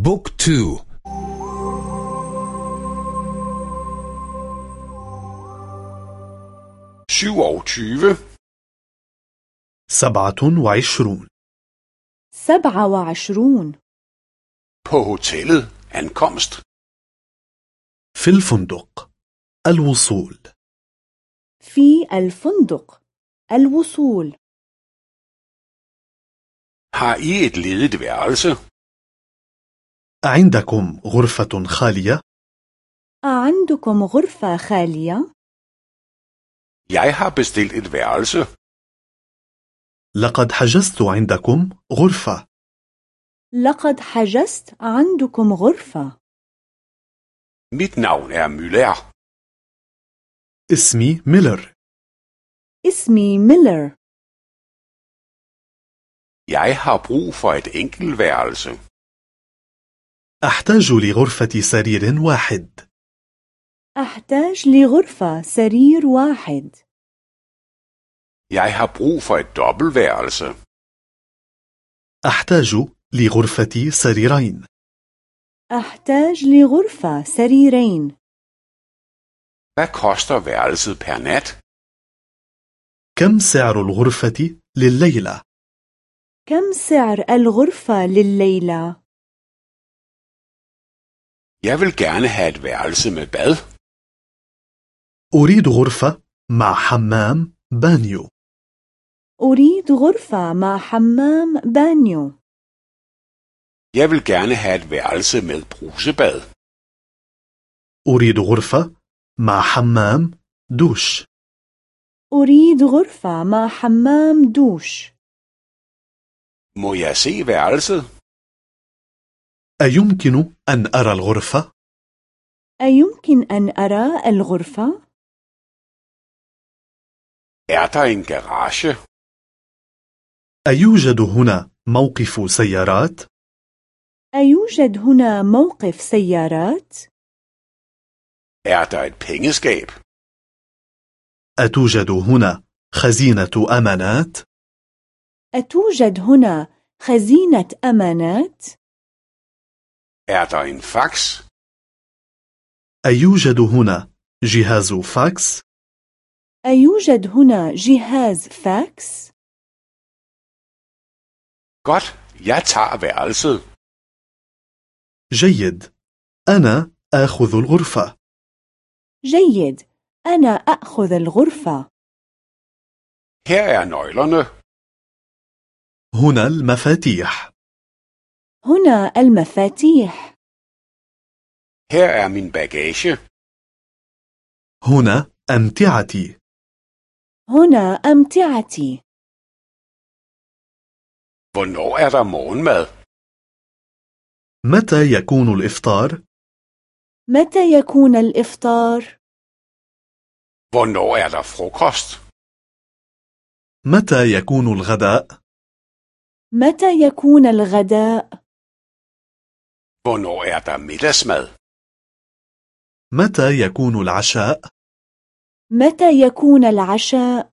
بوك تو سبعة وعشرون. سبعة وعشرون. På hotellet ankomst. في الفندق. الوصول. في الفندق. الوصول. Har I et ledigt værelse? عندكم غرفة خالية؟ أعندكم غرفة خالية؟ Jeg har bestilt et værelse. لقد حجزت عندكم غرفة لقد حجزت عندكم غرفة Mit navn er Müller. اسمي ميلر اسمي ميلر Jeg har brug for et enkelt værelse. أحتاج لغرفة سرير واحد أحتاج لغرفة سرير واحد Jeg har brug for et dobbeltværelse. أحتاج لغرفة سريرين أحتاج لغرفة سريرين Hvad koster værelset per nat? كم سعر الغرفة لليلة؟ كم سعر الغرفة لليلة؟ Jeg vil gerne have et værelse med bad. أريد غرفة مع حمام بانيو أريد غرفة مع حمام بانيو Jeg vil gerne have et værelse med brusebad. أريد غرفة مع حمام دوش أريد غرفة مع حمام دوش Må jeg se værelset? أيمكن أن أرى الغرفة؟ أيمكن أن أرى الغرفة؟ Er garage? أيوجد هنا موقف سيارات؟ أيوجد هنا موقف سيارات؟ Er pengeskab? أتوجد هنا خزينة أمانات؟ أتوجد هنا خزينة أمانات؟ Er en fax? أيوجد هنا جهاز فاكس؟ أيوجد هنا جهاز فاكس؟ Godt, jeg tager værelset. جيد أنا آخذ الغرفة جيد أنا أخذ الغرفة Her er nøglerne. هنا المفاتيح هنا المفاتيح Her er min bagage. هنا أمتعتي هنا أمتعتي Hvornår er der morgenmad? متى يكون الإفطار؟ متى يكون الإفطار؟ Hvornår er der frokost? متى يكون الغداء؟ متى يكون الغداء؟ Hvornår er der middagsmad? متى يكون العشاء؟ متى يكون العشاء؟